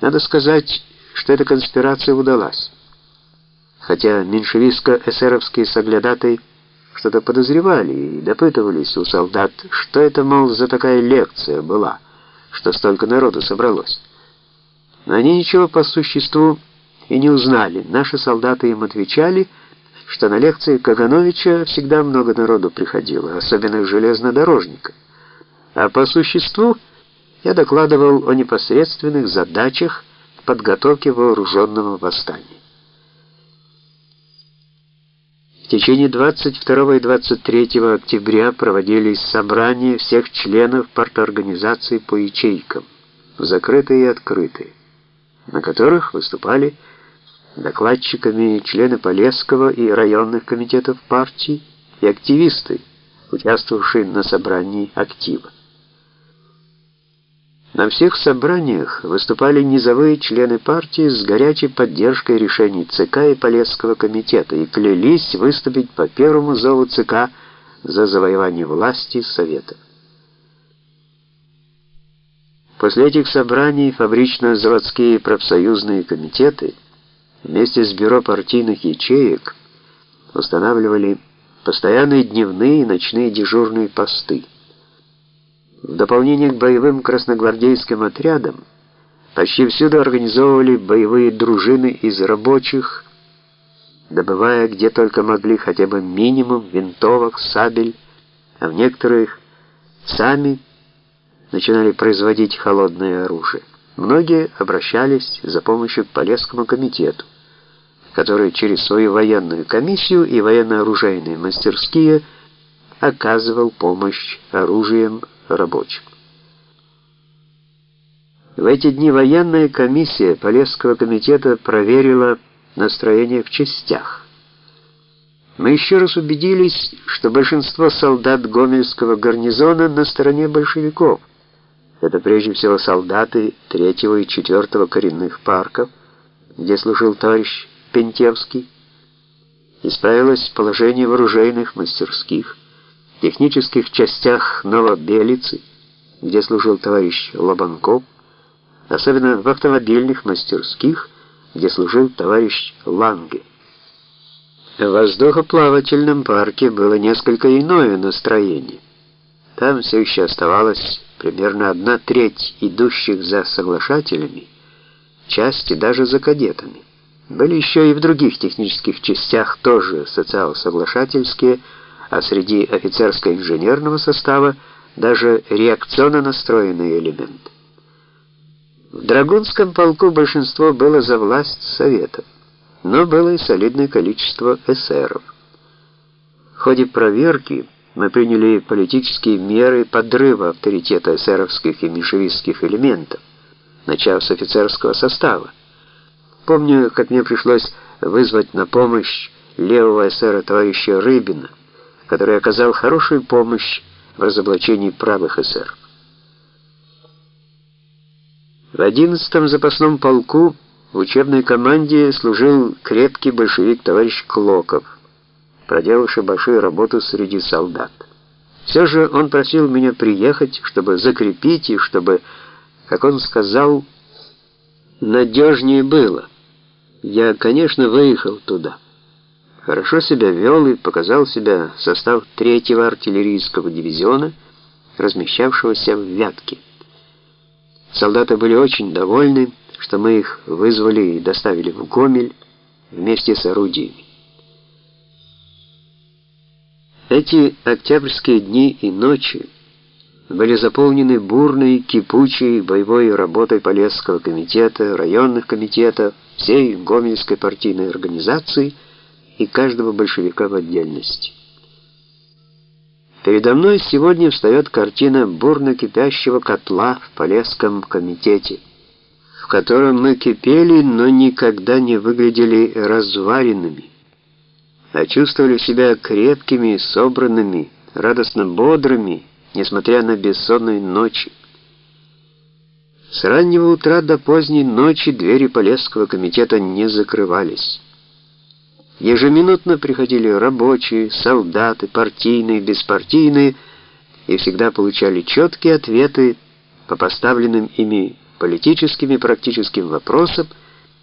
Надо сказать, что эта конспирация удалась. Хотя меньшевистско-эсеровские соглядатые что-то подозревали и допытывались у солдат, что это, мол, за такая лекция была, что столько народу собралось. Но они ничего по существу и не узнали. Наши солдаты им отвечали, что на лекции Кагановича всегда много народу приходило, особенно железнодорожников. А по существу я докладывал о непосредственных задачах подготовки вооруженного восстания. В течение 22 и 23 октября проводились собрания всех членов парторганизации по ячейкам, закрытые и открытые, на которых выступали докладчиками члены Полесского и районных комитетов партии и активисты, участвовавшие на собрании актива. На всех собраниях выступали низовые члены партии с горячей поддержкой решений ЦК и Полесского комитета и клялись выступить по первому зову ЦК за завоевание власти Совета. После этих собраний фабрично-заводские профсоюзные комитеты вместе с бюро партийных ячеек устанавливали постоянные дневные и ночные дежурные посты. В дополнение к боевым красногвардейским отрядам почти всюду организовывали боевые дружины из рабочих, добывая где только могли хотя бы минимум винтовок, сабель, а в некоторых сами начинали производить холодное оружие. Многие обращались за помощью к Полесскому комитету, который через свою военную комиссию и военно-оружейные мастерские оказывал помощь оружием рабочих. В эти дни военная комиссия Полесского комитета проверила настроение в частях. Мы еще раз убедились, что большинство солдат Гомельского гарнизона на стороне большевиков. Это прежде всего солдаты 3 и 4 коренных парков, где служил товарищ Пентевский. Исправилось положение в оружейных мастерских технических частях Новобелицы, где служил товарищ Лобанков, особенно в автомобильных мастерских, где служил товарищ Ланге. В воздухоплавательном парке было несколько иное настроение. Там все еще оставалось примерно одна треть идущих за соглашателями, части даже за кадетами. Были еще и в других технических частях тоже социал-соглашательские, а среди офицерско-инженерного состава даже реакционно настроенные элементы. В Драгунском полку большинство было за власть Советов, но было и солидное количество эсеров. В ходе проверки мы приняли политические меры подрыва авторитета эсеровских и меньшевистских элементов, начав с офицерского состава. Помню, как мне пришлось вызвать на помощь левого эсера товарища Рыбина, который оказал хорошую помощь в разоблачении правых эсеров. В 11-м запасном полку в учебной команде служил крепкий большевик товарищ Клоков, проделавший большую работу среди солдат. Все же он просил меня приехать, чтобы закрепить и чтобы, как он сказал, надежнее было. Я, конечно, выехал туда хорошо себя вел и показал себя состав третьего артиллерийского дивизиона, размещавшегося в Вятке. Солдаты были очень довольны, что мы их вызвали и доставили в Гомель вместе с орудиями. Эти октябрьские дни и ночи были заполнены бурной, кипучей боевой работой Полесского комитета, районных комитетов, всей Гомельской партийной организации – и каждого большевика в отдельности. Передо мной сегодня встает картина бурно кипящего котла в Полесском комитете, в котором мы кипели, но никогда не выглядели разваренными, а чувствовали себя крепкими, собранными, радостно бодрыми, несмотря на бессонные ночи. С раннего утра до поздней ночи двери Полесского комитета не закрывались. Ежеминутно приходили рабочие, солдаты, партийные, беспартийные и всегда получали четкие ответы по поставленным ими политическим и практическим вопросам,